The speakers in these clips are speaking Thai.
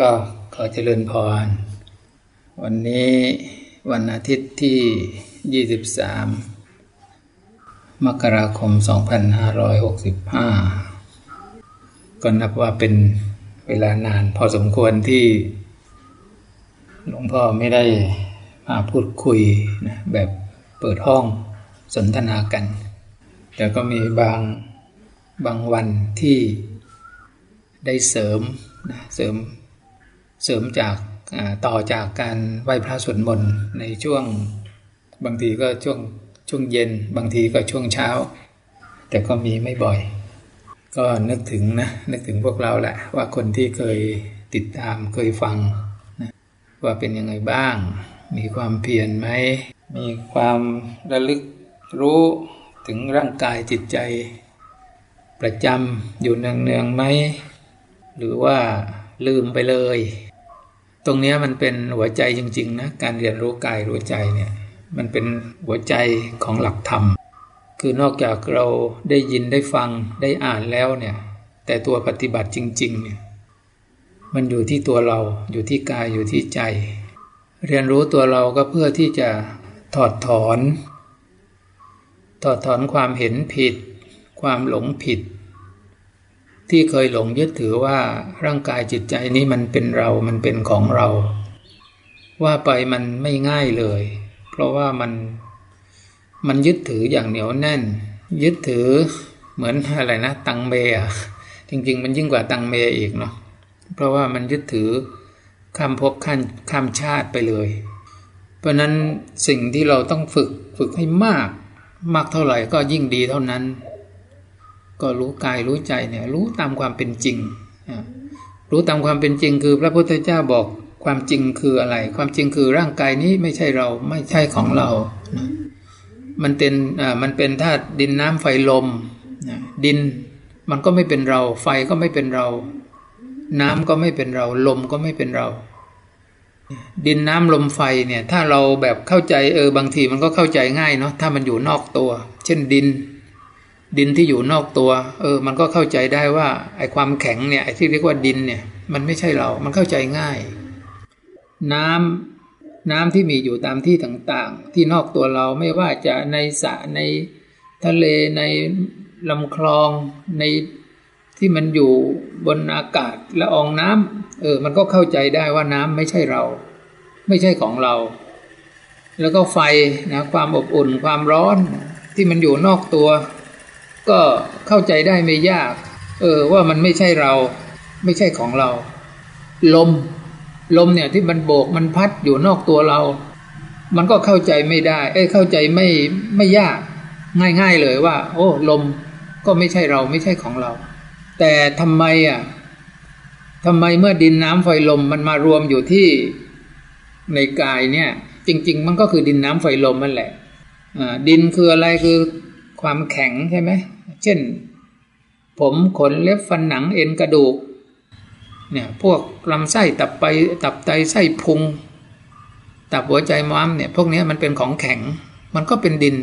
ก็ขอเจริญพร วันนี้วันอาทิตย์ที่ 23 มกราคม 2565 ก็นับว่าเป็นเวลานานพอสมควรที่หลวงพ่อไม่ได้มาพูดคุยนะแบบเปิดห้องสนทนากัน แต่ก็มีบางบางวันที่ได้เสริมนะเสริม เสริมจากต่อจากการไหว้พระสวดมนต์ในช่วงบางทีก็ช่วงช่วงเย็น บางทีก็ช่วงเช้า แต่ก็มีไม่บ่อย ก็นึกถึงนะนึกถึงพวกเราแหละ ว่าคนที่เคยติดตามเคยฟังนะว่าเป็นยังไงบ้าง มีความเพียรไหม มีความระลึกรู้ถึงร่างกายจิตใจ ประจำอยู่เนืองๆไหม หรือว่าลืมไปเลย ตรงนี้มันเป็นหัวใจจริง ๆ นะ การเรียนรู้กายรู้ใจเนี่ย มันเป็นหัวใจของหลักธรรม คือนอกจากเราได้ยินได้ฟังได้อ่านแล้วเนี่ย แต่ตัวปฏิบัติจริง ๆ เนี่ย มันอยู่ที่ตัวเราอยู่ที่กายอยู่ที่ใจ เรียนรู้ตัวเราก็เพื่อที่จะถอดถอน ถอดถอนความเห็นผิด ความหลงผิด ที่เคยหลงยึดถือว่าร่างกายจิตใจนี้มันเป็นเรา มันเป็นของเรา ว่าไปมันไม่ง่ายเลย เพราะว่ามันมันยึดถืออย่างเหนียวแน่น ยึดถือเหมือนอะไรนะ ตังเมอะจริง ๆ มันยิ่งกว่าตังเมอีกเนาะเพราะว่ามันยึดถือข้ามภพข้ามข้ามชาติไปเลย เพราะนั้นสิ่งที่เราต้องฝึกฝึกให้มาก มากเท่าไหร่ก็ยิ่งดีเท่านั้น ก็รู้กายรู้ใจเนี่ยรู้ตามความเป็นจริง รู้ตามความเป็นจริงคือพระพุทธเจ้าบอกความจริงคืออะไร ความจริงคือร่างกายนี้ไม่ใช่เราไม่ใช่ของเรา มันเป็นมันเป็นธาตุดินน้ำไฟลม ดินมันก็ไม่เป็นเรา ไฟก็ไม่เป็นเรา น้ำก็ไม่เป็นเรา ลมก็ไม่เป็นเรา ดินน้ำลมไฟเนี่ยถ้าเราแบบเข้าใจเออบางทีมันก็เข้าใจง่ายเนาะถ้ามันอยู่นอกตัว เช่นดิน ดินที่อยู่นอกตัว เออ มันก็เข้าใจได้ว่าไอ้ความแข็งเนี่ยไอ้ที่เรียกว่าดินเนี่ย มันไม่ใช่เรา มันเข้าใจง่าย น้ำน้ำที่มีอยู่ตามที่ต่างๆ ที่นอกตัวเราไม่ว่าจะในสระในทะเลในลำคลองในที่มันอยู่บนอากาศละอองน้ำเออ มันก็เข้าใจได้ว่าน้ำไม่ใช่เรา ไม่ใช่ของเรา แล้วก็ไฟนะความอบอุ่นความร้อนที่มันอยู่นอกตัว ก็เข้าใจได้ไม่ยาก เออว่ามันไม่ใช่เรา ไม่ใช่ของเรา ลม ลมเนี่ยที่มันโบกมันพัดอยู่นอกตัวเรา มันก็เข้าใจไม่ได้ เอ้เข้าใจไม่ไม่ยาก ง่ายๆเลยว่า โอ้ ลมก็ไม่ใช่เราไม่ใช่ของเรา แต่ทำไมอะทำไมเมื่อดินน้ำไฟลมมันมารวมอยู่ที่ในกายเนี่ย จริง ๆ มันก็คือดินน้ำไฟลมนั่นแหละดินคืออะไรคือความแข็งใช่ไหม เช่น ผมขนเล็บฟันหนังเอ็นกระดูกเนี่ยพวกลำไส้ตับไปตับไตไส้พุง ตับหัวใจม้ามเนี่ยพวกนี้มันเป็นของแข็ง มันก็เป็นดิน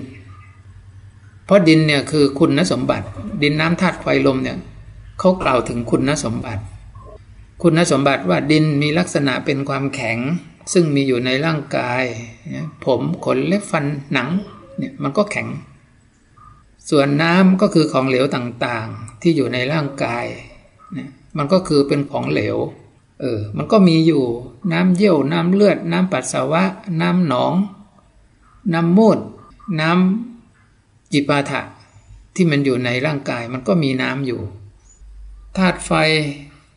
เพราะดินเนี่ยคือคุณสมบัติ ดินน้ำธาตุไฟลมเนี่ยเขากล่าวถึงคุณสมบัติ คุณสมบัติว่าดินมีลักษณะเป็นความแข็ง ซึ่งมีอยู่ในร่างกาย ผมขนเล็บฟันหนังเนี่ยมันก็แข็ง ส่วนน้ำก็คือของเหลวต่างๆ ที่อยู่ในร่างกายนะมันก็คือเป็นของเหลว เออ มันก็มีอยู่น้ำเยี่ยวน้ำเลือด น้ำปัสสาวะ น้ำหนอง น้ำมูด น้ำจิปาถะ ที่มันอยู่ในร่างกาย มันก็มีน้ำอยู่ธาตุไฟ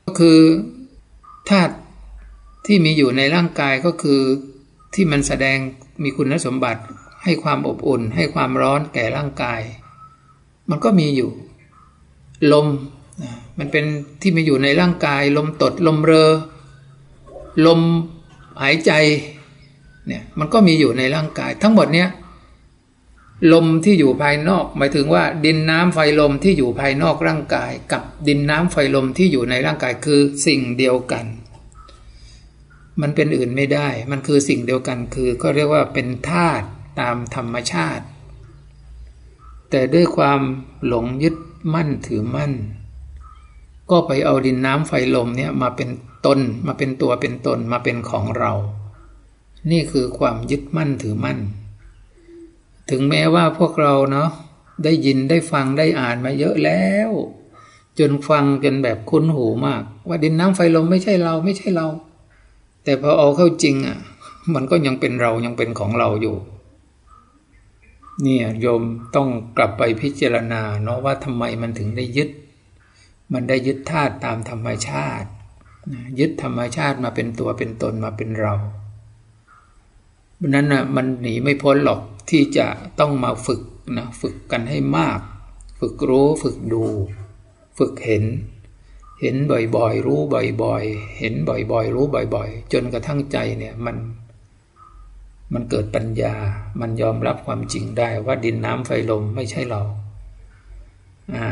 ก็คือธาตุที่มีอยู่ในร่างกายก็คือที่มันแสดงมีคุณสมบัติให้ความอบอุ่น ให้ความร้อนแก่ร่างกาย มันก็มีอยู่ ลมมันเป็นที่มีอยู่ในร่างกาย ลมตดลมเรอ ลมหายใจเนี่ยมันก็มีอยู่ในร่างกาย ทั้งหมดเนี้ยลมที่อยู่ภายนอก หมายถึงว่า ดินน้ำไฟลมที่อยู่ภายนอกร่างกาย กับดินน้ำไฟลมที่อยู่ในร่างกายคือสิ่งเดียวกัน มันเป็นอื่นไม่ได้ มันคือสิ่งเดียวกันคือก็เรียกว่าเป็นธาตุตามธรรมชาติ แต่ด้วยความหลงยึดมั่นถือมั่น ก็ไปเอาดินน้ำไฟลมเนี่ยมาเป็นตนมาเป็นตัวเป็นตนมาเป็นของเรา นี่คือความยึดมั่นถือมั่น ถึงแม้ว่าพวกเราเนาะได้ยินได้ฟังได้อ่านมาเยอะแล้ว จนฟังจนแบบคุ้นหูมาก ว่าดินน้ำไฟลมไม่ใช่เราไม่ใช่เรา แต่พอเอาเข้าจริงอะ มันก็ยังเป็นเรายังเป็นของเราอยู่ เนี่ยโยมต้องกลับไปพิจารณาเนาะว่าทำไมมันถึงได้ยึด มันได้ยึดธาตุตามธรรมชาติ ยึดธรรมชาติมาเป็นตัวเป็นตนมาเป็นเราเพราะนั้นนะมันหนีไม่พ้นหรอกที่จะต้องมาฝึกนะฝึกกันให้มาก ฝึกรู้ฝึกดู ฝึกเห็น เห็นบ่อยๆ รู้บ่อยๆ เห็นบ่อยๆ รู้บ่อยๆ จนกระทั่งใจเนี่ยมัน มันเกิดปัญญา มันยอมรับความจริงได้ว่าดินน้ำไฟลมไม่ใช่เรา อ่า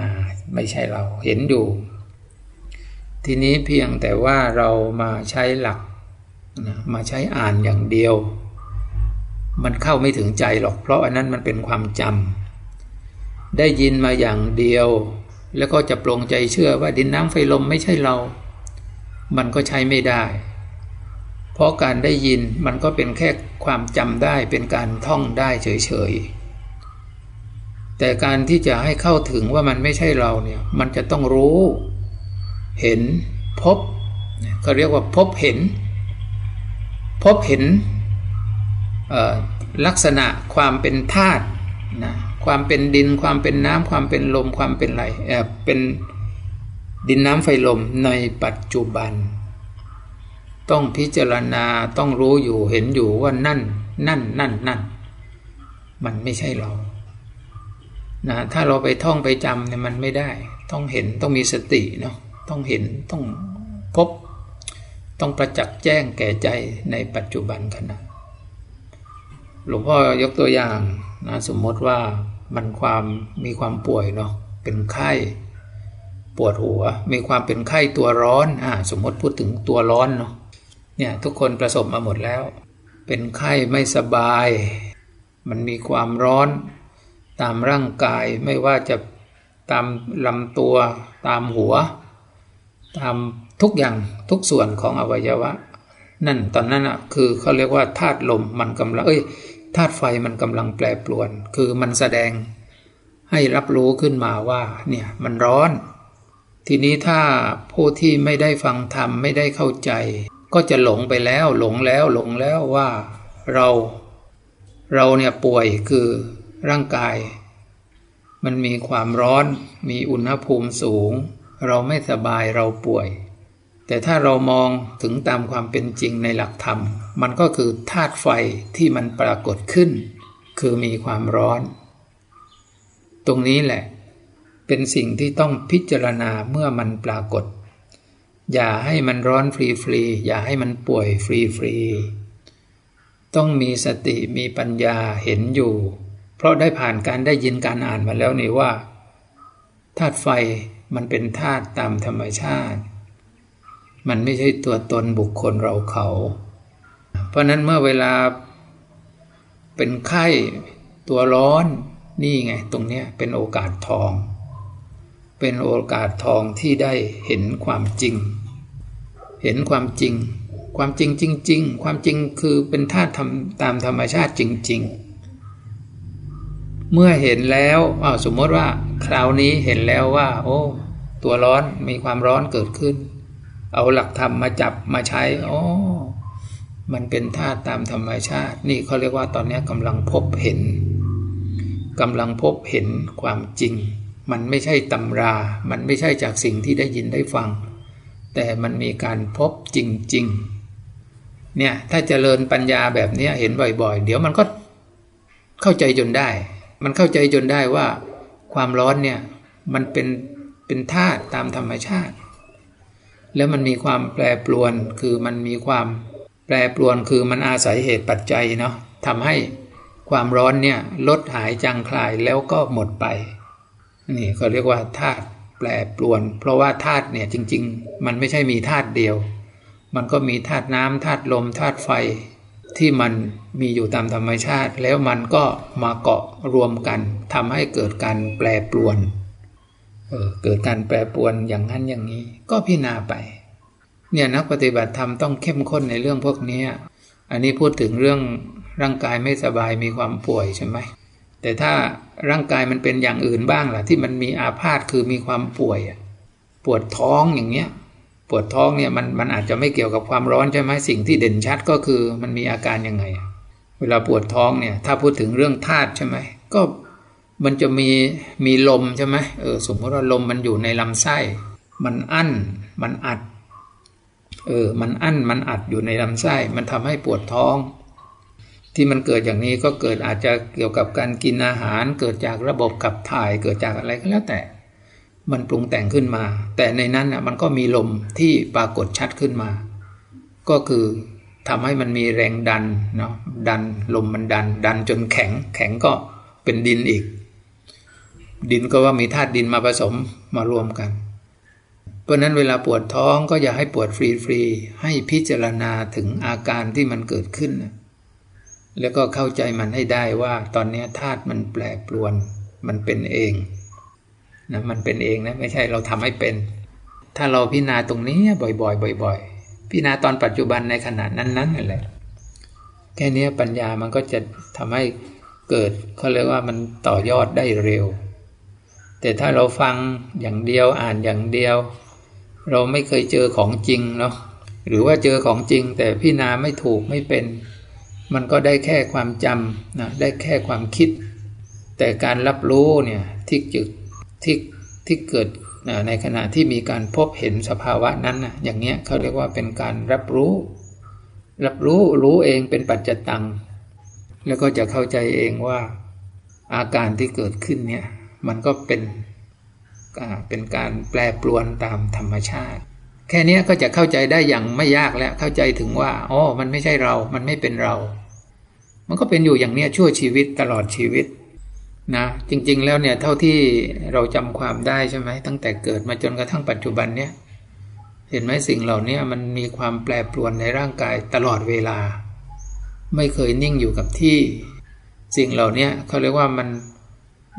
ไม่ใช่เรา เห็นอยู่ ทีนี้เพียงแต่ว่าเรามาใช้หลักนะมาใช้อ่านอย่างเดียว มันเข้าไม่ถึงใจหรอก เพราะอันนั้นมันเป็นความจำ ได้ยินมาอย่างเดียว แล้วก็จะปรงใจเชื่อว่าดินน้ำไฟลมไม่ใช่เรา มันก็ใช้ไม่ได้ เพราะการได้ยินมันก็เป็นแค่ความจำได้เป็นการท่องได้เฉยๆ แต่การที่จะให้เข้าถึงว่ามันไม่ใช่เราเนี่ยมันจะต้องรู้ เห็นพบเขาเรียกว่าพบเห็น พบเห็นลักษณะความเป็นธาตุนะความเป็นดินความเป็นน้ำความเป็นลมความเป็นไหลเป็นดินน้ำไฟลมในปัจจุบัน ต้องพิจารณาต้องรู้อยู่เห็นอยู่ว่านั่น นั่น นั่น นั่น มันไม่ใช่เรานะถ้าเราไปท่องไปจำเนี่ยมันไม่ได้ ต้องเห็นต้องมีสติเนาะต้องเห็นต้องพบ ต้องประจักษ์แจ้งแก่ใจในปัจจุบันขณะหลวงพ่อยกตัวอย่างนะสมมติว่ามันความมีความป่วยเนาะเป็นไข้ปวดหัว มีความเป็นไข้ตัวร้อนอ่าสมมติพูดถึงตัวร้อนเนาะ เนี่ยทุกคนประสบมาหมดแล้ว เป็นไข้ไม่สบาย มันมีความร้อนตามร่างกายไม่ว่าจะตามลำตัวตามหัว ตามทุกอย่างทุกส่วนของอวัยวะ นั่นตอนนั้นอะคือเขาเรียกว่าธาตุลมมันกำลังเอ้ยธาตุไฟมันกำลังแปรปรวน คือมันแสดงให้รับรู้ขึ้นมาว่าเนี่ยมันร้อน ทีนี้ถ้าผู้ที่ไม่ได้ฟังธรรมไม่ได้เข้าใจ ก็จะหลงไปแล้วหลงแล้วหลงแล้วว่าเราเราเนี่ยป่วยคือร่างกาย มันมีความร้อนมีอุณหภูมิสูง เราไม่สบายเราป่วย แต่ถ้าเรามองถึงตามความเป็นจริงในหลักธรรม มันก็คือธาตุไฟที่มันปรากฏขึ้น คือมีความร้อน ตรงนี้แหละ เป็นสิ่งที่ต้องพิจารณาเมื่อมันปรากฏ อย่าให้มันร้อนฟรีๆ อย่าให้มันป่วยฟรีๆ ต้องมีสติมีปัญญาเห็นอยู่ เพราะได้ผ่านการได้ยินการอ่านมาแล้วนี่ว่าธาตุไฟมันเป็นธาตุตามธรรมชาติ มันไม่ใช่ตัวตนบุคคลเราเขา เพราะนั้นเมื่อเวลาเป็นไข้ตัวร้อนนี่ไงตรงเนี้ยเป็นโอกาสทอง เป็นโอกาสทองที่ได้เห็นความจริง เห็นความจริง ความจริงจริง ๆ ความจริงคือเป็นธาตุตามธรรมชาติจริง ๆ เมื่อเห็นแล้วอ้าวสมมติว่าคราวนี้เห็นแล้วว่า โอ้ ตัวร้อนมีความร้อนเกิดขึ้น เอาหลักธรรมมาจับมาใช้โอ้มันเป็นธาตุตามธรรมชาติ นี่เขาเรียกว่าตอนนี้กำลังพบเห็นกำลังพบเห็นความจริง มันไม่ใช่ตำรา มันไม่ใช่จากสิ่งที่ได้ยินได้ฟัง แต่มันมีการพบจริง ๆ เนี่ย ถ้าเจริญปัญญาแบบนี้เห็นบ่อย ๆ เดี๋ยวมันก็เข้าใจจนได้ มันเข้าใจจนได้ว่า ความร้อนเนี่ย มันเป็นเป็นธาตุตามธรรมชาติ แล้วมันมีความแปรปรวนคือมันมีความแปรปรวนคือมันอาศัยเหตุปัจจัยเนาะทำให้ความร้อนเนี่ยลดหายจางคลายแล้วก็หมดไป นี่เขาเรียกว่าธาตุ แปรปรวน เพราะว่าธาตุเนี่ยจริง ๆ มันไม่ใช่มีธาตุเดียว มันก็มีธาตุน้ำธาตุลมธาตุไฟที่มันมีอยู่ตามธรรมชาติ แล้วมันก็มาเกาะรวมกันทำให้เกิดการแปรปรวนเออเกิดการแปรปรวนอย่างนั้นอย่างนี้ ก็พิจารณาไป เนี่ยนักปฏิบัติธรรมต้องเข้มข้นในเรื่องพวกนี้ อันนี้พูดถึงเรื่องร่างกายไม่สบายมีความป่วยใช่ไหม แต่ถ้าร่างกายมันเป็นอย่างอื่นบ้างล่ะ ที่มันมีอาพาธคือมีความป่วยปวดท้องอย่างเงี้ย ปวดท้องเนี่ยมันมันอาจจะไม่เกี่ยวกับความร้อนใช่ไหมสิ่งที่เด่นชัดก็คือมันมีอาการยังไง เวลาปวดท้องเนี่ยถ้าพูดถึงเรื่องธาตุใช่ไหมก็มันจะมีมีลมใช่ไหมเออสมมติว่าลมมันอยู่ในลำไส้ มันอั้นมันอัดเออมันอั้นมันอัดอยู่ในลำไส้ มันทำให้ปวดท้อง ที่มันเกิดอย่างนี้ก็เกิดอาจจะเกี่ยวกับการกินอาหาร เกิดจากระบบขับถ่ายเกิดจากอะไรก็แล้วแต่ มันปรุงแต่งขึ้นมา แต่ในนั้นอะมันก็มีลมที่ปรากฏชัดขึ้นมา ก็คือทำให้มันมีแรงดันเนาะดันลมมันดัน ดันจนแข็ง แข็งก็เป็นดินอีก ดินก็ว่ามีธาตุดินมาผสมมารวมกัน เพราะนั้นเวลาปวดท้องก็อย่าให้ปวดฟรีๆให้พิจารณาถึงอาการที่มันเกิดขึ้น แล้วก็เข้าใจมันให้ได้ว่าตอนนี้ธาตุมันแปรปรวน มันเป็นเองนะมันเป็นเองนะไม่ใช่เราทำให้เป็น ถ้าเราพิจารณาตรงนี้บ่อย ๆ บ่อย ๆ พิจารณาตอนปัจจุบันในขณะนั้นๆนั่นแหละแค่นี้ปัญญามันก็จะทำให้เกิดเขาเรียกว่ามันต่อยอดได้เร็ว แต่ถ้าเราฟังอย่างเดียวอ่านอย่างเดียว เราไม่เคยเจอของจริงเนาะหรือว่าเจอของจริงแต่พี่นาไม่ถูกไม่เป็น มันก็ได้แค่ความจำนะได้แค่ความคิด แต่การรับรู้เนี่ยที่จุดที่ที่เกิดในขณะที่มีการพบเห็นสภาวะนั้นนะอย่างเนี้ยเขาเรียกว่าเป็นการรับรู้ รับรู้รู้เองเป็นปัจจตัง แล้วก็จะเข้าใจเองว่าอาการที่เกิดขึ้นเนี่ยมันก็เป็นเป็นการแปรปรวนตามธรรมชาติ แค่นี้ก็จะเข้าใจได้อย่างไม่ยากแล้วเข้าใจถึงว่าอ๋อมันไม่ใช่เรา มันไม่เป็นเรา มันก็เป็นอยู่อย่างเนี้ยชั่วชีวิตตลอดชีวิตนะจริงๆแล้วเนี่ยเท่าที่เราจำความได้ใช่ไหมตั้งแต่เกิดมาจนกระทั่งปัจจุบันเนี่ยเห็นไหมสิ่งเหล่านี้มันมีความแปรปรวนในร่างกายตลอดเวลา ไม่เคยนิ่งอยู่กับที่ สิ่งเหล่านี้เขาเรียกว่ามัน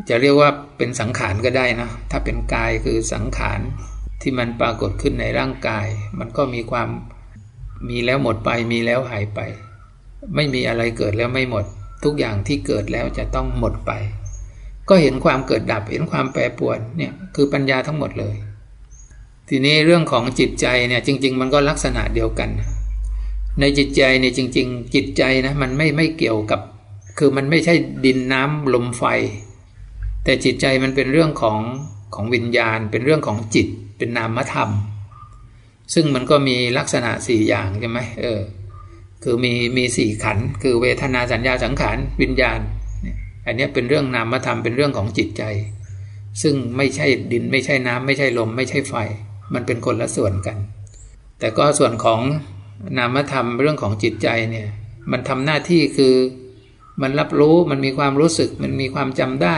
จะเรียกว่าเป็นสังขารก็ได้นะถ้าเป็นกายคือสังขารที่มันปรากฏขึ้นในร่างกาย มันก็มีความมีแล้วหมดไปมีแล้วหายไป ไม่มีอะไรเกิดแล้วไม่หมด ทุกอย่างที่เกิดแล้วจะต้องหมดไป ก็เห็นความเกิดดับเห็นความแปรปรวนเนี่ยคือปัญญาทั้งหมดเลย ทีนี้เรื่องของจิตใจเนี่ยจริง ๆ มันก็ลักษณะเดียวกัน ในจิตใจเนี่ยจริง ๆ จิตใจนะมันไม่ไม่เกี่ยวกับ คือมันไม่ใช่ดินน้ำลมไฟ แต่จิตใจมันเป็นเรื่องของของวิญญาณ เป็นเรื่องของจิตเป็นนามธรรม ซึ่งมันก็มีลักษณะสี่อย่างใช่ไหมเออ คือมีมีสี่ขันคือเวทนาสัญญาสังขารวิญญาณ อันนี้เป็นเรื่องนามธรรมเป็นเรื่องของจิตใจ ซึ่งไม่ใช่ดินไม่ใช่น้ำไม่ใช่ลม ไม่ใช่ไฟ มันเป็นคนละส่วนกัน แต่ก็ส่วนของนามธรรมเรื่องของจิตใจเนี่ยมันทำหน้าที่คือมันรับรู้มันมีความรู้สึกมันมีความจำได้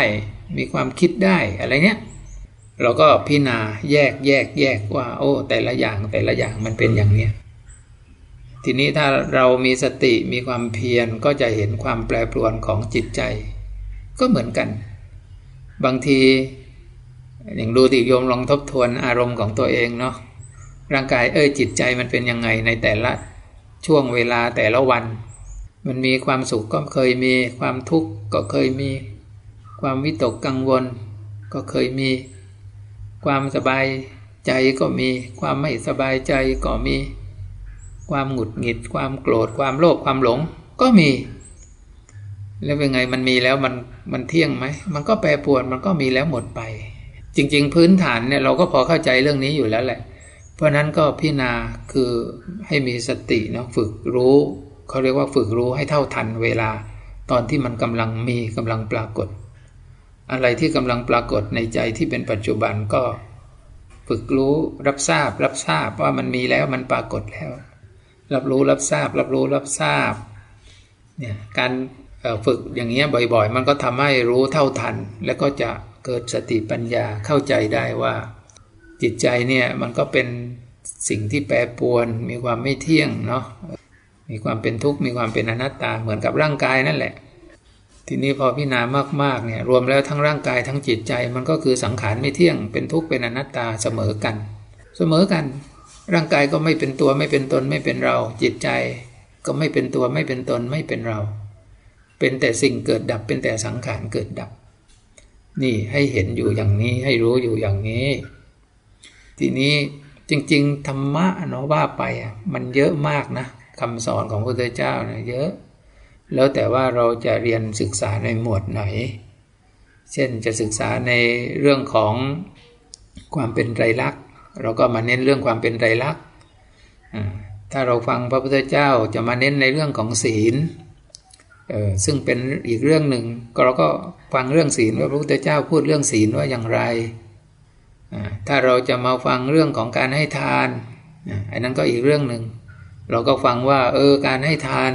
มีความคิดได้อะไรเนี้ยเราก็พิจารณาแยกแยกแยกว่า โอ้ แต่ละอย่างแต่ละอย่างมันเป็นอย่างเนี้ย ทีนี้ถ้าเรามีสติมีความเพียรก็จะเห็นความแปรปรวนของจิตใจ ก็เหมือนกัน บางทีอย่างดูติโยมลองทบทวนอารมณ์ของตัวเองเนาะร่างกายเอ้ยจิตใจมันเป็นยังไงในแต่ละช่วงเวลาแต่ละวัน มันมีความสุขก็เคยมีความทุกข์ก็เคยมี ความวิตกกังวล ก็เคยมี ความสบายใจก็มี ความไม่สบายใจก็มี ความหงุดหงิด ความโกรธ ความโลภความหลง ก็มี แล้วเป็นไงมันมีแล้วมันมันเที่ยงไหมมันก็แปรปรวนมันก็มีแล้วหมดไป จริง ๆ พื้นฐานเนี่ยเราก็พอเข้าใจเรื่องนี้อยู่แล้วแหละ เพราะนั้นก็พิจารณาคือให้มีสติเนาะฝึกรู้เขาเรียกว่าฝึกรู้ให้เท่าทันเวลา ตอนที่มันกำลังมีกำลังปรากฏ อะไรที่กำลังปรากฏในใจที่เป็นปัจจุบันก็ฝึกรู้รับทราบรับทราบว่ามันมีแล้วมันปรากฏแล้ว รับรู้รับทราบ รับรู้รับทราบเนี่ยการฝึกอย่างเงี้ยบ่อยๆ มันก็ทำให้รู้เท่าทัน แล้วก็จะเกิดสติปัญญาเข้าใจได้ว่า จิตใจเนี่ยมันก็เป็นสิ่งที่แปรปรวน มีความไม่เที่ยงเนาะมีความเป็นทุกข์มีความเป็นอนัตตาเหมือนกับร่างกายนั่นแหละ ทีนี้พอพิจารณามากๆเนี่ยรวมแล้วทั้งร่างกายทั้งจิตใจมันก็คือสังขารไม่เที่ยงเป็นทุกข์เป็นอนัตตาเสมอกัน เสมอกัน ร่างกายก็ไม่เป็นตัวไม่เป็นตนไม่เป็นเรา จิตใจก็ไม่เป็นตัวไม่เป็นตนไม่เป็นเรา เป็นแต่สิ่งเกิดดับเป็นแต่สังขารเกิดดับ นี่ให้เห็นอยู่อย่างนี้ให้รู้อยู่อย่างนี้ ทีนี้จริง ๆ ธรรมะเนาะว่าไปอะมันเยอะมากนะคำสอนของพระพุทธเจ้าเนี่ยเยอะ แล้วแต่ว่าเราจะเรียนศึกษาในหมวดไหน เช่นจะศึกษาในเรื่องของความเป็นไตรลักษณ เราก็มาเน้นเรื่องความเป็นไตรลักษณ์ถ้าเราฟังพระพุทธเจ้าจะมาเน้นในเรื่องของศีลซึ่งเป็นอีกเรื่องหนึ่งก็เราก็ฟังเรื่องศีลว่าพระพุทธเจ้าพูดเรื่องศีลว่าอย่างไร ถ้าเราจะมาฟังเรื่องของการให้ทานอันนั้นก็อีกเรื่องหนึ่งเราก็ฟังว่าเออการให้ทาน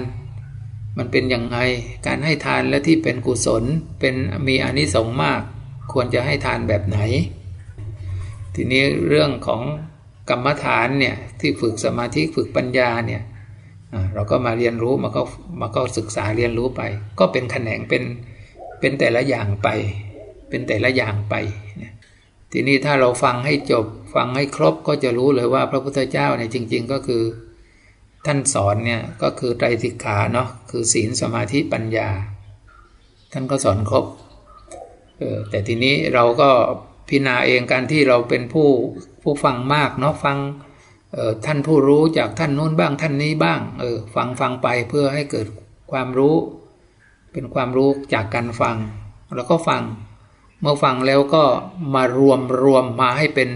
มันเป็นอย่างไงการให้ทานและที่เป็นกุศลเป็นมีอานิสงส์มาก ควรจะให้ทานแบบไหน ทีนี้เรื่องของกรรมฐานเนี่ยที่ฝึกสมาธิฝึกปัญญาเนี่ยเราก็มาเรียนรู้มาก็มาก็ศึกษาเรียนรู้ไป ก็เป็นแขนงเป็นเป็นแต่ละอย่างไป เป็นแต่ละอย่างไป ทีนี้ถ้าเราฟังให้จบฟังให้ครบก็จะรู้เลยว่าพระพุทธเจ้าเนี่ยจริง ๆ ก็คือท่านสอนเนี่ยก็คือไตรสิกขาเนาะคือศีลสมาธิปัญญา ท่านก็สอนครบออแต่ทีนี้เราก็ พิจารณาเองการที่เราเป็นผู้ผู้ฟังมากเนาะฟังท่านผู้รู้จากท่านนู้นบ้างท่านนี้บ้างเออฟังฟังไปเพื่อให้เกิดความรู้ เป็นความรู้จากการฟัง แล้วก็ฟัง เมื่อฟังแล้วก็มารวมรวมมาให้เป็น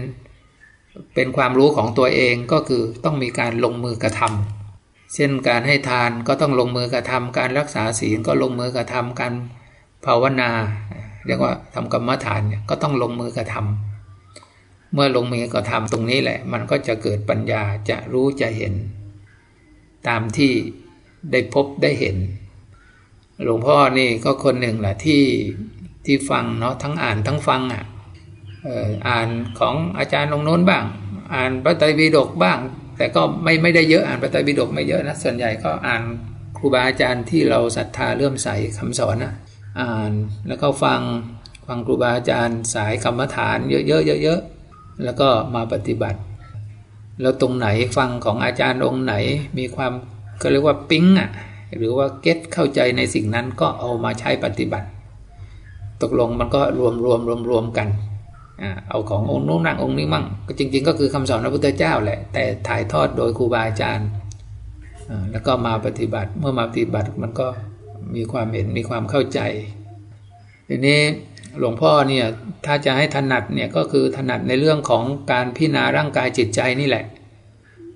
เป็นความรู้ของตัวเองก็คือต้องมีการลงมือกระทำเช่นการให้ทานก็ต้องลงมือกระทำการรักษาศีลก็ลงมือกระทำการภาวนา เรียกว่าทำกรรมฐานเนี่ยก็ต้องลงมือกระทำเมื่อลงมือกระทำตรงนี้แหละ มันก็จะเกิดปัญญาจะรู้จะเห็น ตามที่ได้พบได้เห็น หลวงพ่อนี่ก็คนหนึ่งแหละที่ที่ฟังเนาะทั้งอ่านทั้งฟังอะอ่านของอาจารย์องโน้นบ้าง อ่านพระไตรปิฎกบ้าง แต่ก็ไม่ไม่ได้เยอะอ่านพระไตรปิฎกไม่เยอะนะส่วนใหญ่ก็อ่านครูบาอาจารย์ที่เราศรัทธาเลื่อมใสคำสอนนะ อ่านแล้วก็ฟังฟังครูบาอาจารย์สายกรรมฐานเยอะๆเยอะๆแล้วก็มาปฏิบัติ แล้วตรงไหนฟังของอาจารย์องค์ไหนมีความก็เรียกว่าปิ๊งอะหรือว่าเก็ตเข้าใจในสิ่งนั้นก็เอามาใช้ปฏิบัติ ตกลงมันก็รวมรวมรวมรวมกันเอาขององค์นู้นนั่งองค์นี้มั่งก็จริง ๆ ก็คือคำสอนพระพุทธเจ้าแหละ แต่ถ่ายทอดโดยครูบาอาจารย์แล้วก็มาปฏิบัติเมื่อมาปฏิบัติมันก็ มีความเห็นมีความเข้าใจ ทีนี้หลวงพ่อเนี่ยถ้าจะให้ถนัดเนี่ยก็คือถนัดในเรื่องของการพิจารณาร่างกายจิตใจนี่แหละ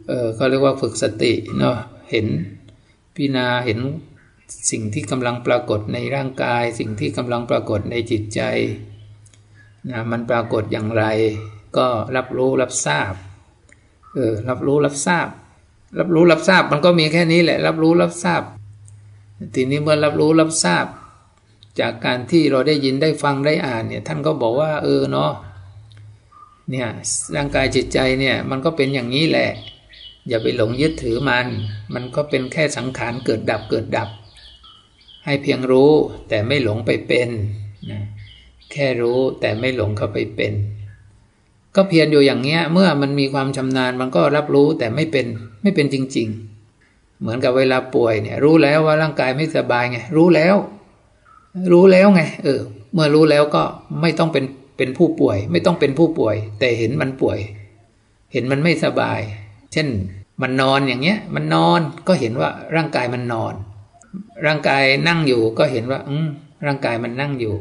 เออก็เรียกว่าฝึกสติเนาะเห็นพิจารณาเห็นสิ่งที่กำลังปรากฏในร่างกาย สิ่งที่กำลังปรากฏในจิตใจนะมันปรากฏอย่างไร ก็รับรู้รับทราบเออรับรู้รับทราบ รับรู้รับทราบมันก็มีแค่นี้แหละ รับรู้รับทราบ ทีนี้เมื่อรับรู้รับทราบ จากการที่เราได้ยินได้ฟังได้อ่านเนี่ยท่านก็บอกว่าเออเนาะเนี่ยร่างกายจิตใจเนี่ยมันก็เป็นอย่างนี้แหละ อย่าไปหลงยึดถือมัน มันก็เป็นแค่สังขารเกิดดับเกิดดับ ให้เพียงรู้แต่ไม่หลงไปเป็นนะแค่รู้แต่ไม่หลงเข้าไปเป็น ก็เพียรอยู่อย่างเงี้ยเมื่อมันมีความชำนาญมันก็รับรู้แต่ไม่เป็นไม่เป็นจริง ๆ เหมือนกับเวลาป่วยเนี่ย รู้แล้วว่าร่างกายไม่สบายไง รู้แล้ว รู้แล้วไง เออ เมื่อรู้แล้วก็ไม่ต้องเป็นเป็นผู้ป่วย ไม่ต้องเป็นผู้ป่วย แต่เห็นมันป่วย เห็นมันไม่สบาย เช่นมันนอนอย่างเงี้ย มันนอนก็เห็นว่าร่างกายมันนอน ร่างกายนั่งอยู่ก็เห็นว่า อืร่างกายมันนั่งอยู่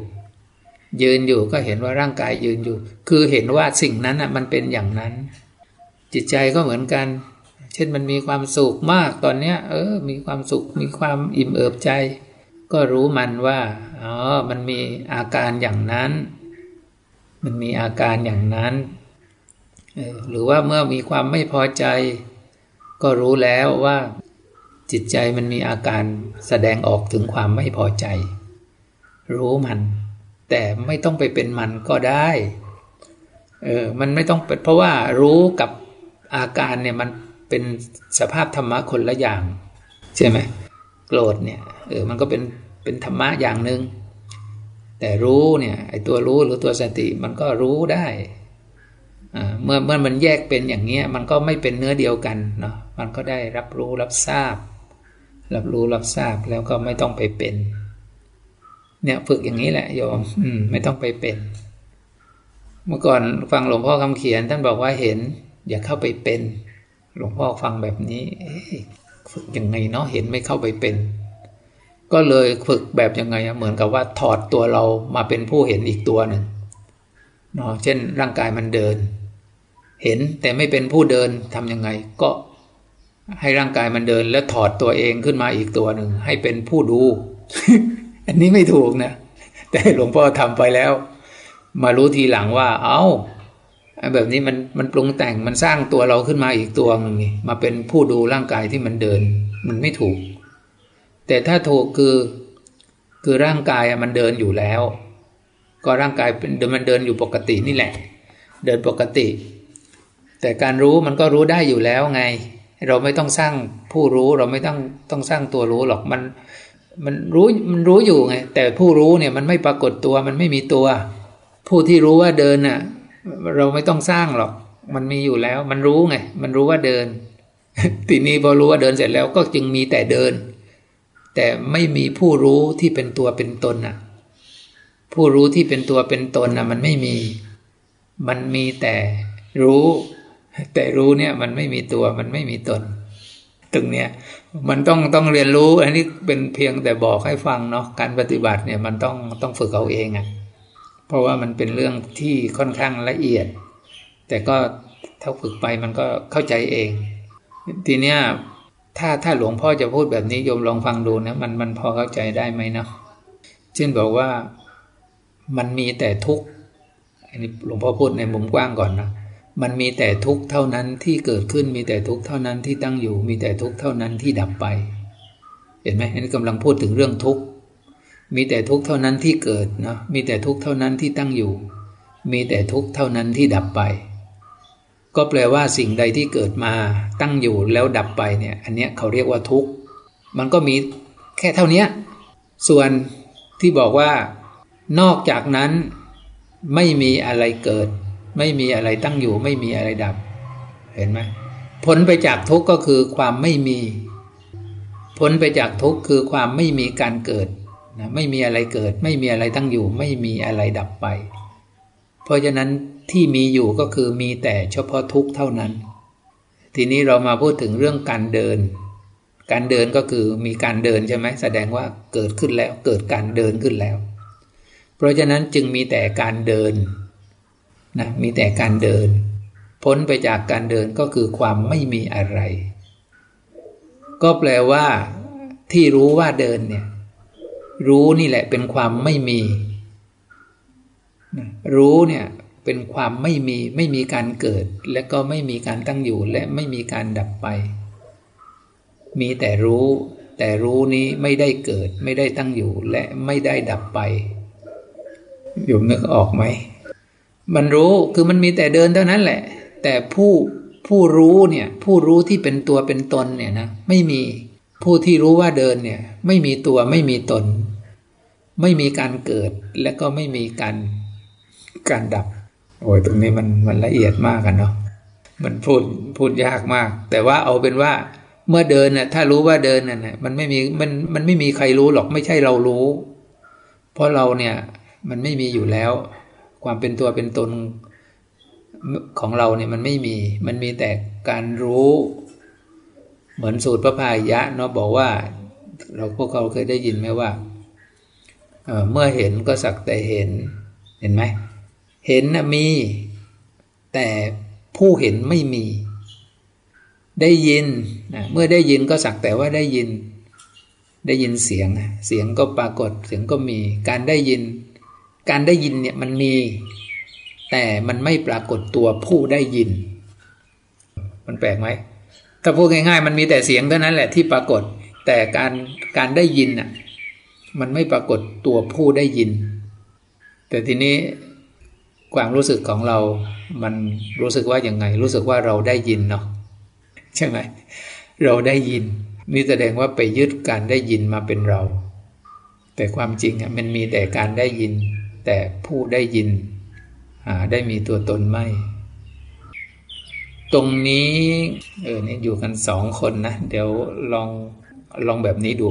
ยืนอยู่ก็เห็นว่าร่างกายยืนอยู่ คือเห็นว่าสิ่งนั้นอะ มันเป็นอย่างนั้น จิตใจก็เหมือนกัน เช่นมันมีความสุขมากตอนเนี้ย เออ มีความสุข มีความอิ่มเอิบใจ ก็รู้มันว่าอ๋อมันมีอาการอย่างนั้น มันมีอาการอย่างนั้นหรือว่าเมื่อมีความไม่พอใจ ก็รู้แล้วว่าจิตใจมันมีอาการแสดงออกถึงความไม่พอใจ รู้มัน แต่ไม่ต้องไปเป็นมันก็ได้เออมันไม่ต้องเป็นเพราะว่ารู้กับอาการเนี่ยมัน เป็นสภาพธรรมะคนละอย่าง ใช่ไหมโกรธเนี่ยเออมันก็เป็นเป็นธรรมะอย่างหนึ่งแต่รู้เนี่ยไอตัวรู้หรือตัวสติมันก็รู้ได้เมื่อเมื่อมันแยกเป็นอย่างนี้มันก็ไม่เป็นเนื้อเดียวกันเนาะมันก็ได้รับรู้รับทราบ รับรู้รับทราบแล้วก็ไม่ต้องไปเป็น เนี่ยฝึกอย่างนี้แหละโยมอืมไม่ต้องไปเป็น เมื่อก่อนฟังหลวงพ่อคำเขียนท่านบอกว่าเห็น อย่าเข้าไปเป็น หลวงพ่อฟังแบบนี้ฝึกยังไงเนาะเห็นไม่เข้าไปเป็น ก็เลยฝึกแบบยังไงเหมือนกับว่าถอดตัวเรามาเป็นผู้เห็นอีกตัวหนึ่งเนาะเช่นร่างกายมันเดิน เห็นแต่ไม่เป็นผู้เดินทํำยังไง ก็ให้ร่างกายมันเดิน แล้วถอดตัวเองขึ้นมาอีกตัวหนึ่งให้เป็นผู้ดู อันนี้ไม่ถูกนะแต่หลวงพ่อทำไปแล้ว มารู้ทีหลังว่า เอา้า แบบนี้มันมันปรุงแต่งมันสร้างตัวเราขึ้นมาอีกตัวหนึ่งนี่มาเป็นผู้ดูร่างกายที่มันเดิน มันไม่ถูก แต่ถ้าถูกคือคือร่างกายมันเดินอยู่แล้ว ก็ร่างกายเป็นมันเดินอยู่ปกตินี่แหละ เดินปกติ แต่การรู้มันก็รู้ได้อยู่แล้วไง เราไม่ต้องสร้างผู้รู้เราไม่ต้องต้องสร้างตัวรู้หรอกมันมันรู้มันรู้อยู่ไง แต่ผู้รู้เนี่ยมันไม่ปรากฏตัวมันไม่มีตัว ผู้ที่รู้ว่าเดินน่ะ เราไม่ต้องสร้างหรอก มันมีอยู่แล้ว มันรู้ไง มันรู้ว่าเดิน ทีนี้พอรู้ว่าเดินเสร็จแล้วก็จึงมีแต่เดิน แต่ไม่มีผู้รู้ที่เป็นตัวเป็นตนน่ะ ผู้รู้ที่เป็นตัวเป็นตนน่ะ มันไม่มี มันมีแต่รู้ แต่รู้เนี่ย มันไม่มีตัว มันไม่มีตนตึงเนี่ยมันต้องต้องเรียนรู้ อันนี้เป็นเพียงแต่บอกให้ฟังเนาะการปฏิบัติเนี่ยมันต้องต้องฝึกเอาเองอะ่ะ เพราะว่ามันเป็นเรื่องที่ค่อนข้างละเอียด แต่ก็ถ้าฝึกไปมันก็เข้าใจเอง ทีเนี้ยถ้าถ้าหลวงพ่อจะพูดแบบนี้โยมลองฟังดูนะมันมันพอเข้าใจได้ไหมเนาะเช่นบอกว่ามันมีแต่ทุกข์อันนี้หลวงพ่อพูดในมุมกว้างก่อนนะมันมีแต่ทุกข์เท่านั้นที่เกิดขึ้นมีแต่ทุกข์เท่านั้นที่ตั้งอยู่ มีแต่ทุกข์เท่านั้นที่ดับไป เห็นไหมอันนี้กำลังพูดถึงเรื่องทุกข์ มีแต่ทุกเท่านั้นที่เกิดนะมีแต่ทุกเท่านั้นที่ตั้งอยู่ มีแต่ทุกเท่านั้นที่ดับไป ก็แปลว่าสิ่งใดที่เกิดมาตั้งอยู่แล้วดับไปเนี่ย อันเนี้ยเขาเรียกว่าทุกมันก็มีแค่เท่านี้ส่วนที่บอกว่า นอกจากนั้นไม่มีอะไรเกิด ไม่มีอะไรตั้งอยู่ ไม่มีอะไรดับ เห็นไหมผลไปจากทุกข์ก็คือความไม่มีผลไปจากทุกข์คือความไม่มีการเกิด นะไม่มีอะไรเกิด ไม่มีอะไรตั้งอยู่ ไม่มีอะไรดับไป เพราะฉะนั้นที่มีอยู่ก็คือมีแต่เฉพาะทุกข์เท่านั้น ทีนี้เรามาพูดถึงเรื่องการเดิน การเดินก็คือมีการเดินใช่ไหมแสดงว่าเกิดขึ้นแล้วเกิดการเดินขึ้นแล้ว เพราะฉะนั้นจึงมีแต่การเดินนะมีแต่การเดิน พ้นไปจากการเดินก็คือความไม่มีอะไร ก็แปลว่า ที่รู้ว่าเดินเนี่ย รู้นี่แหละเป็นความไม่มี รู้เนี่ยเป็นความไม่มีไม่มีการเกิด และก็ไม่มีการตั้งอยู่และไม่มีการดับไป มีแต่รู้ แต่รู้นี้ไม่ได้เกิด ไม่ได้ตั้งอยู่และไม่ได้ดับไปโยมนึกออกไหม มันรู้คือมันมีแต่เดินเท่านั้นแหละ แต่ผู้ผู้รู้เนี่ย ผู้รู้ที่เป็นตัวเป็นตนเนี่ยนะไม่มี ผู้ที่รู้ว่าเดินเนี่ยไม่มีตัวไม่มีตน ไม่มีการเกิดและก็ไม่มีการการดับ โอ้ยตรงนี้มันมันละเอียดมากกันเนาะมันพูดพูดยากมาก แต่ว่าเอาเป็นว่า เมื่อเดินน่ะถ้ารู้ว่าเดินน่ะมันไม่มีมันมันไม่มีใครรู้หรอกไม่ใช่เรารู้ เพราะเราเนี่ยมันไม่มีอยู่แล้ว ความเป็นตัวเป็นตนของเราเนี่ยมันไม่มี มันมีแต่การรู้ เหมือนสูตรพระพายะเนาะบอกว่า เราพวกเขาเคยได้ยินไหมว่าเเมื่อเห็นก็สักแต่เห็น เห็นไหม เห็นนะมี แต่ผู้เห็นไม่มี ได้ยินนะเมื่อได้ยินก็สักแต่ว่าได้ยิน ได้ยินเสียง เสียงก็ปรากฏ เสียงก็มี การได้ยิน การได้ยินเนี่ยมันมี แต่มันไม่ปรากฏตัวผู้ได้ยิน มันแปลกไหม ถ้าพูดง่ายๆ มันมีแต่เสียงเท่านั้นแหละที่ปรากฏ แต่การการได้ยินอะมันไม่ปรากฏตัวผู้ได้ยิน แต่ทีนี้ความรู้สึกของเรา มันรู้สึกว่าอย่างไง รู้สึกว่าเราได้ยินเนาะใช่ไหมเราได้ยิน นี่แสดงว่าไปยึดการได้ยินมาเป็นเรา แต่ความจริงอะมันมีแต่การได้ยิน แต่ผู้ได้ยินหาได้มีตัวตนไม่ ตรงนี้เออนี่อยู่กันสองคนนะ เดี๋ยวลองลองแบบนี้ดู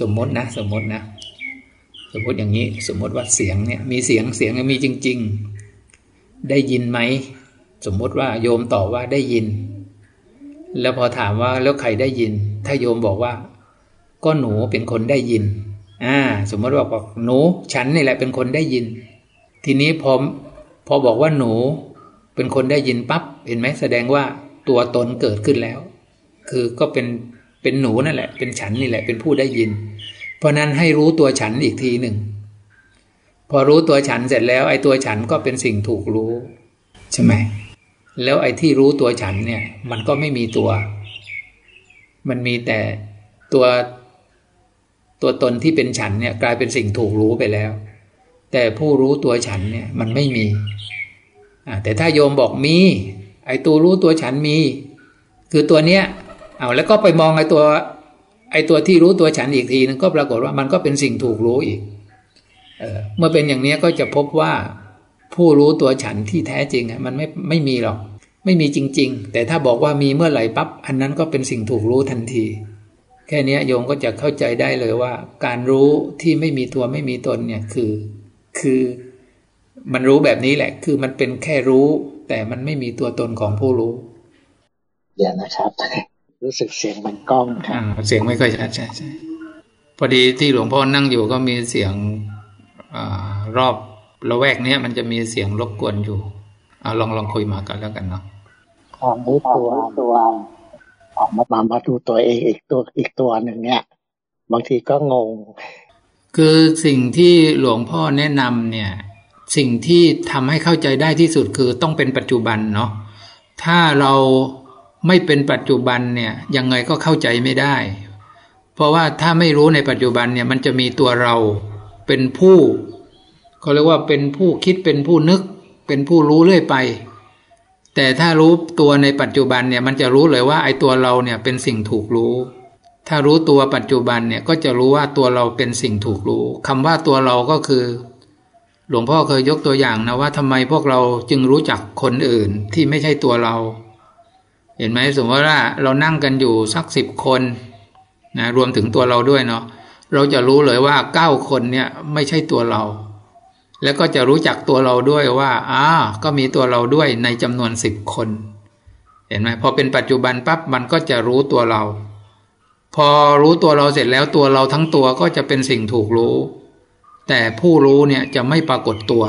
สมมตินะ สมมตินะ สมมติอย่างนี้ สมมติว่าเสียงเนี่ยมีเสียงเสียงมีจริง ๆ ได้ยินไหม สมมติว่าโยมตอบว่าได้ยิน แล้วพอถามว่าแล้วใครได้ยิน ถ้าโยมบอกว่า ก็หนูเป็นคนได้ยินอ่าสมมติว่าบอกหนู ฉันนี่แหละเป็นคนได้ยิน ทีนี้พอพอบอกว่าหนูเป็นคนได้ยินปั๊บเห็นไหมแสดงว่าตัวตนเกิดขึ้นแล้ว คือก็เป็นเป็นหนูนั่นแหละ เป็นฉันนี่แหละเป็นผู้ได้ยิน เพราะนั้นให้รู้ตัวฉันอีกทีหนึ่ง พอรู้ตัวฉันเสร็จแล้วไอ้ตัวฉันก็เป็นสิ่งถูกรู้ ใช่ไหมแล้วไอ้ที่รู้ตัวฉันเนี่ย มันก็ไม่มีตัว มันมีแต่ตัวตัวตนที่เป็นฉันเนี่ยกลายเป็นสิ่งถูกรู้ไปแล้ว แต่ผู้รู้ตัวฉันเนี่ยมันไม่มีแต่ถ้าโยมบอกมี ไอ้ตัวรู้ตัวฉันมี คือตัวเนี้ยเอาแล้วก็ไปมองไอ้ตัวไอ้ตัวที่รู้ตัวฉันอีกทีนึงก็ปรากฏว่ามันก็เป็นสิ่งถูกรู้อีกเออเมื่อเป็นอย่างนี้ก็จะพบว่าผู้รู้ตัวฉันที่แท้จริงมันไม่ไม่มีหรอก ไม่มีจริง ๆ แต่ถ้าบอกว่ามีเมื่อไหร่ปั๊บอันนั้นก็เป็นสิ่งถูกรู้ทันที แค่นี้โยมก็จะเข้าใจได้เลยว่า การรู้ที่ไม่มีตัวไม่มีตนเนี่ยคือคือมันรู้แบบนี้แหละ คือมันเป็นแค่รู้ แต่มันไม่มีตัวตนของผู้รู้ เดี๋ยวนะครับ รู้สึกเสียงมันก้องครับเสียงไม่ค่อยชัดใช่ใช่พอดีที่หลวงพ่อนั่งอยู่ก็มีเสียงอรอบละแวกเนี้ยมันจะมีเสียงรบกวนอยู่เอาลองลองคุยมากันแล้วกันเนาะความรู้ตัวตัวออกมามามาดูตัวเองอีกตัวอีกตัวหนึ่งเนี่ย บางทีก็งง คือสิ่งที่หลวงพ่อแนะนำเนี่ย สิ่งที่ทำให้เข้าใจได้ที่สุดคือต้องเป็นปัจจุบันเนาะถ้าเราไม่เป็นปัจจุบันเนี่ยยังไงก็เข้าใจไม่ได้ เพราะว่าถ้าไม่รู้ในปัจจุบันเนี่ยมันจะมีตัวเราเป็นผู้เขาเรียกว่าเป็นผู้คิดเป็นผู้นึก เป็นผู้รู้เรื่อยไป แต่ถ้ารู้ตัวในปัจจุบันเนี่ยมันจะรู้เลยว่าไอ้ตัวเราเนี่ยเป็นสิ่งถูกรู้ ถ้ารู้ตัวปัจจุบันเนี่ยก็จะรู้ว่าตัวเราเป็นสิ่งถูกรู้คำว่าตัวเราก็คือ หลวงพ่อเคยยกตัวอย่างนะว่าทำไมพวกเราจึงรู้จักคนอื่นที่ไม่ใช่ตัวเรา เห็นไหมสมมติว่าเรานั่งกันอยู่สักสิบคนนะรวมถึงตัวเราด้วยเนาะเราจะรู้เลยว่าเก้าคนเนี่ยไม่ใช่ตัวเรา แล้วก็จะรู้จักตัวเราด้วยว่าอ่าก็มีตัวเราด้วยในจำนวนสิบคน เห็นไหมพอเป็นปัจจุบันปั๊บมันก็จะรู้ตัวเรา พอรู้ตัวเราเสร็จแล้วตัวเราทั้งตัวก็จะเป็นสิ่งถูกรู้ แต่ผู้รู้เนี่ยจะไม่ปรากฏตัว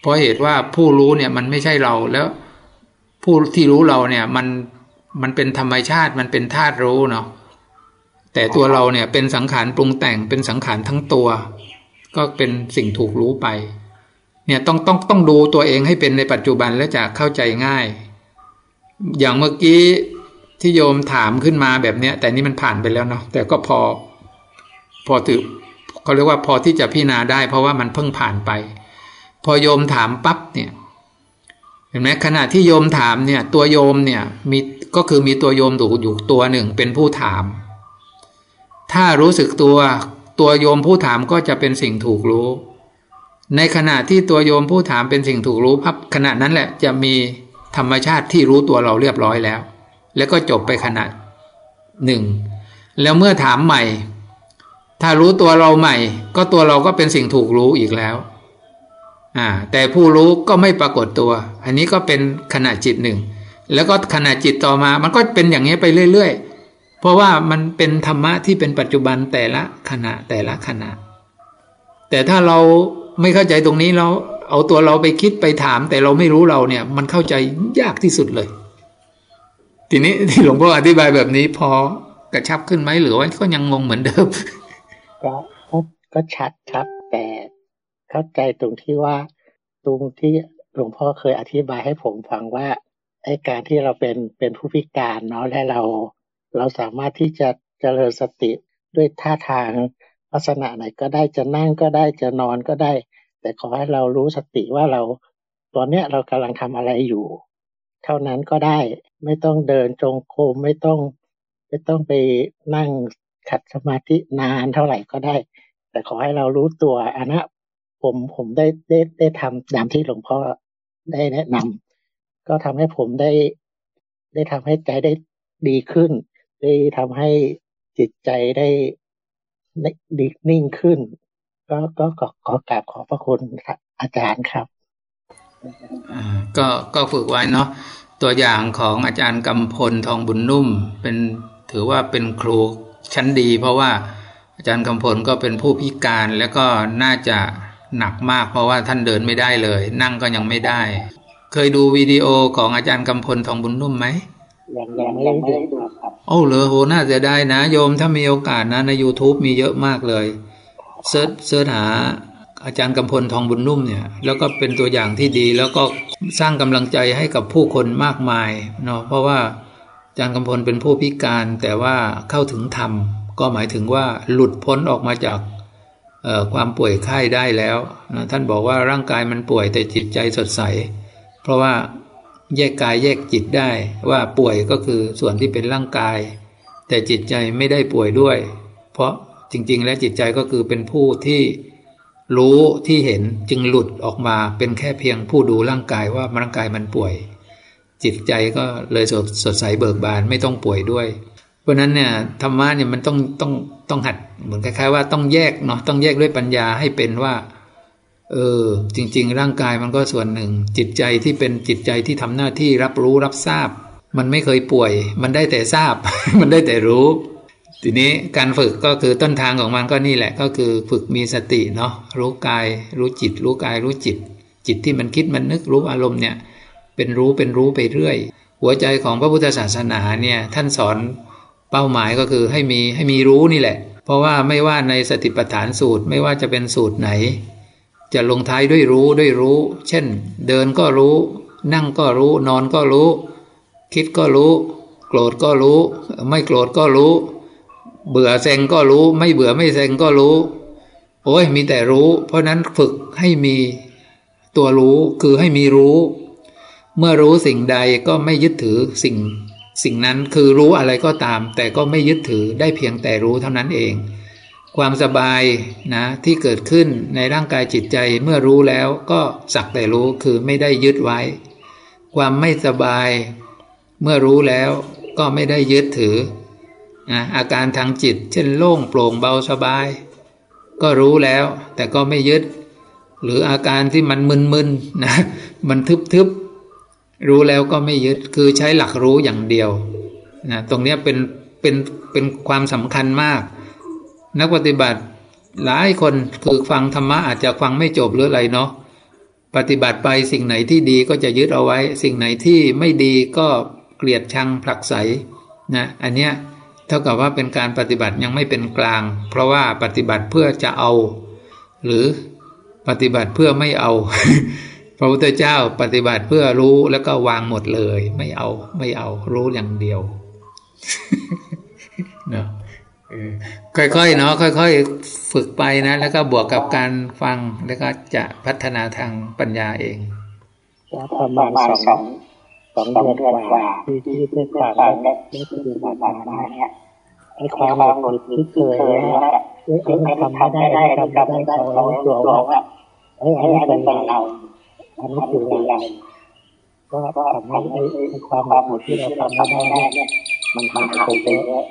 เพราะเหตุว่าผู้รู้เนี่ยมันไม่ใช่เราแล้ว ผู้ที่รู้เราเนี่ยมันมันเป็นธรรมชาติมันเป็นธาตุรู้เนาะแต่ตัวเราเนี่ยเป็นสังขารปรุงแต่งเป็นสังขารทั้งตัว ก็เป็นสิ่งถูกรู้ไป เนี่ยต้องต้องต้องดูตัวเองให้เป็นในปัจจุบันแล้วจะเข้าใจง่าย อย่างเมื่อกี้ที่โยมถามขึ้นมาแบบเนี้ย แต่นี่มันผ่านไปแล้วเนาะแต่ก็พอพอถือ เขาเรียกว่าพอที่จะพิจารณาได้ เพราะว่ามันเพิ่งผ่านไป พอโยมถามปั๊บเนี่ยเห็นไหมขณะที่โยมถามเนี่ยตัวโยมเนี่ยมีก็คือมีตัวโยมถูกอยู่ตัวหนึ่งเป็นผู้ถาม ถ้ารู้สึกตัวตัวโยมผู้ถามก็จะเป็นสิ่งถูกรู้ ในขณะที่ตัวโยมผู้ถามเป็นสิ่งถูกรู้พับขณะนั้นแหละจะมีธรรมชาติที่รู้ตัวเราเรียบร้อยแล้ว แล้วก็จบไปขณะหนึ่งแล้วเมื่อถามใหม่ ถ้ารู้ตัวเราใหม่ ก็ตัวเราก็เป็นสิ่งถูกรู้อีกแล้วอ่าแต่ผู้รู้ก็ไม่ปรากฏตัว อันนี้ก็เป็นขณะจิตหนึ่ง แล้วก็ขณะจิตต่อมา มันก็เป็นอย่างนี้ไปเรื่อย ๆ เพราะว่ามันเป็นธรรมะที่เป็นปัจจุบันแต่ละขณะแต่ละขณะ แต่ถ้าเราไม่เข้าใจตรงนี้เราเอาตัวเราไปคิดไปถาม แต่เราไม่รู้เราเนี่ย มันเข้าใจยากที่สุดเลย ทีนี้ที่หลวงพ่ออธิบายแบบนี้พอกระชับขึ้นไหมหรือว่าก็ยังงงเหมือนเดิม ก็ก็ชัดครับ แต่เข้าใจตรงที่ว่าตรงที่หลวงพ่อเคยอธิบายให้ผมฟังว่าไอ้การที่เราเป็นเป็นผู้พิการเนาะและเรา เราสามารถที่จะเจริญสติด้วยท่าทางลักษณะไหนก็ได้จะนั่งก็ได้จะนอนก็ได้ แต่ขอให้เรารู้สติว่าเราตอนเนี้ยเรากำลังทำอะไรอยู่ เท่านั้นก็ได้ไม่ต้องเดินจงกรมไม่ต้อง ไม่ต้องไปนั่ง ขัดสมาธินานเท่าไหร่ก็ได้ แต่ขอให้เรารู้ตัวอันนะผมผมได้ได้ได้ทำตามที่หลวงพ่อได้แนะนำก็ทำให้ผมได้ได้ทำให้ใจได้ดีขึ้น ได้ทำให้จิตใจได้ดีนิ่งขึ้น ก็ก็ขอขอกราบขอพระคุณอาจารย์ครับก็ก็ฝึกไว้เนาะตัวอย่างของอาจารย์กำพลทองบุญนุ่ม เป็นถือว่าเป็นครู ชั้นดี เพราะว่าอาจารย์กำพลก็เป็นผู้พิการแล้วก็น่าจะหนักมาก เพราะว่าท่านเดินไม่ได้เลย นั่งก็ยังไม่ได้ เคยดูวิดีโอของอาจารย์กำพลทองบุญนุ่มไหมยังยังไม่ได้ดูครับโอ้เหรอโหน่าจะได้นะโยมถ้ามีโอกาสนะใน YouTube มีเยอะมากเลย search search หาอาจารย์กำพลทองบุญนุ่มเนี่ย แล้วก็เป็นตัวอย่างที่ดีแล้วก็สร้างกำลังใจให้กับผู้คนมากมายเนาะเพราะว่าอา จารย์กำพลเป็นผู้พิการแต่ว่าเข้าถึงธรรม ก็หมายถึงว่าหลุดพ้นออกมาจากความป่วยไข้ได้แล้วนะท่านบอกว่าร่างกายมันป่วยแต่จิตใจสดใส เพราะว่าแยกกายแยกจิตได้ว่าป่วยก็คือส่วนที่เป็นร่างกาย แต่จิตใจไม่ได้ป่วยด้วย เพราะจริง ๆ แล้วจิตใจก็คือเป็นผู้ที่รู้ที่เห็นจึงหลุดออกมาเป็นแค่เพียงผู้ดูร่างกายว่าร่างกายมันป่วย จิตใจก็เลยสดสดใสเบิกบานไม่ต้องป่วยด้วย เพราะนั้นเนี่ยธรรมะเนี่ยมันต้องต้องต้องหัดเหมือนคล้ายๆว่าต้องแยกเนาะต้องแยกด้วยปัญญาให้เป็นว่า เออ จริง ๆ ร่างกายมันก็ส่วนหนึ่ง จิตใจที่เป็นจิตใจที่ทำหน้าที่รับรู้รับทราบ มันไม่เคยป่วย มันได้แต่ทราบ มันได้แต่รู้ทีนี้การฝึกก็คือต้นทางของมันก็นี่แหละ ก็คือฝึกมีสติเนาะรู้กาย รู้จิต รู้กายรู้จิต จิตที่มันคิดมันนึกรู้อารมณ์เนี่ย เป็นรู้เป็นรู้ไปเรื่อย หัวใจของพระพุทธศาสนาเนี่ยท่านสอนเป้าหมายก็คือให้มีให้มีรู้นี่แหละ เพราะว่าไม่ว่าในสติปัฏฐานสูตรไม่ว่าจะเป็นสูตรไหน จะลงท้ายด้วยรู้ด้วยรู้ เช่น เดินก็รู้ นั่งก็รู้ นอนก็รู้ คิดก็รู้ โกรธก็รู้ ไม่โกรธก็รู้ เบื่อเซ็งก็รู้ ไม่เบื่อไม่เซ็งก็รู้ โอ้ยมีแต่รู้ เพราะนั้นฝึกให้มีตัวรู้คือให้มีรู้ เมื่อรู้สิ่งใดก็ไม่ยึดถือสิ่ง สิ่งนั้นคือรู้อะไรก็ตาม แต่ก็ไม่ยึดถือได้เพียงแต่รู้เท่านั้นเอง ความสบายนะที่เกิดขึ้นในร่างกายจิตใจเมื่อรู้แล้วก็สักแต่รู้คือไม่ได้ยึดไว้ ความไม่สบาย เมื่อรู้แล้วก็ไม่ได้ยึดถือนะอาการทางจิต เช่นโล่งโปร่งเบาสบาย ก็รู้แล้วแต่ก็ไม่ยึด หรืออาการที่มันมึนๆนะมันทึบๆ รู้แล้วก็ไม่ยึดคือใช้หลักรู้อย่างเดียวนะตรงนี้เป็นเป็นเป็นความสำคัญมาก นักปฏิบัติหลายคนคือฟังธรรมะอาจจะฟังไม่จบหรืออะไรเนาะปฏิบัติไปสิ่งไหนที่ดีก็จะยึดเอาไว้ สิ่งไหนที่ไม่ดีก็เกลียดชังผลักไสนะอันเนี้ยเท่ากับว่าเป็นการปฏิบัติยังไม่เป็นกลาง เพราะว่าปฏิบัติเพื่อจะเอา หรือปฏิบัติเพื่อไม่เอา พระพุทธเจ้าปฏิบัติเพื่อรู้แล้วก็วางหมดเลย ไม่เอาไม่เอารู้อย่างเดียวเนาะค่อยๆเนาะค่อย ๆ ฝึกไปนะ แล้วก็บวกกับการฟังแล้วก็จะพัฒนาทางปัญญาเองประมาณสองสองเดือนกว่าที่ที่ได้ฟังได้ได้ปฏิบัติมาเนี่ยไอ้ความหงุดหงิดที่เคยนะเอ้ยมันทำไม่ได้ทำไม่ได้เขาตัวว่าไอ้ไอ้เป็นเรา อันนี้คือเราก็ทำให้ไอ้ความหงุดหงิดที่เราทำไม่ได้เนี่ยมันทำไปเยอะ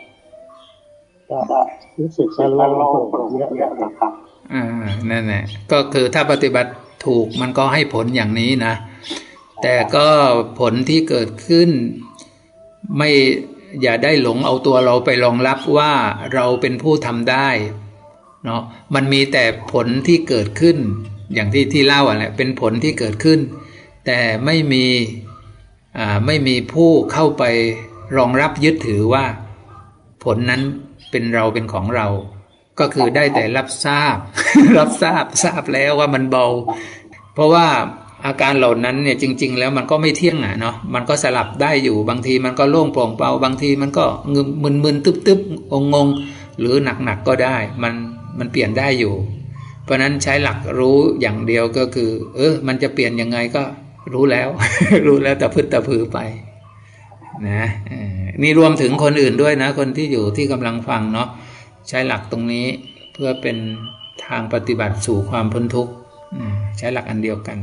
ก็รู้สึกว่าโล่งเยอะๆครับอ่านั่นแหละก็คือถ้าปฏิบัติถูกมันก็ให้ผลอย่างนี้นะ แต่ก็ผลที่เกิดขึ้น ไม่อย่าได้หลงเอาตัวเราไปรองรับว่าเราเป็นผู้ทำได้เนาะมันมีแต่ผลที่เกิดขึ้น อย่างที่ที่เล่าอะแหละเป็นผลที่เกิดขึ้น แต่ไม่มีไม่มีผู้เข้าไปรองรับยึดถือว่า ผลนั้นเป็นเราเป็นของเรา ก็คือได้แต่รับทราบ รับทราบทราบแล้วว่ามันเบา เพราะว่าอาการเหล่านั้นเนี่ยจริง ๆ แล้วมันก็ไม่เที่ยงอะเนาะมันก็สลับได้อยู่บางทีมันก็โล่งโปร่งเบาบางทีมันก็งึมมึนๆตึ๊บๆงงงหรือหนักๆก็ได้ มันมันเปลี่ยนได้อยู่ เพราะนั้นใช้หลักรู้อย่างเดียวก็คือ เออ มันจะเปลี่ยนยังไงก็รู้แล้ว รู้แล้วแต่พึ่ตะพือไป นะนี่รวมถึงคนอื่นด้วยนะ คนที่อยู่ที่กำลังฟังเนาะใช้หลักตรงนี้เพื่อเป็นทางปฏิบัติสู่ความพ้นทุกข์ใช้หลักอันเดียวกัน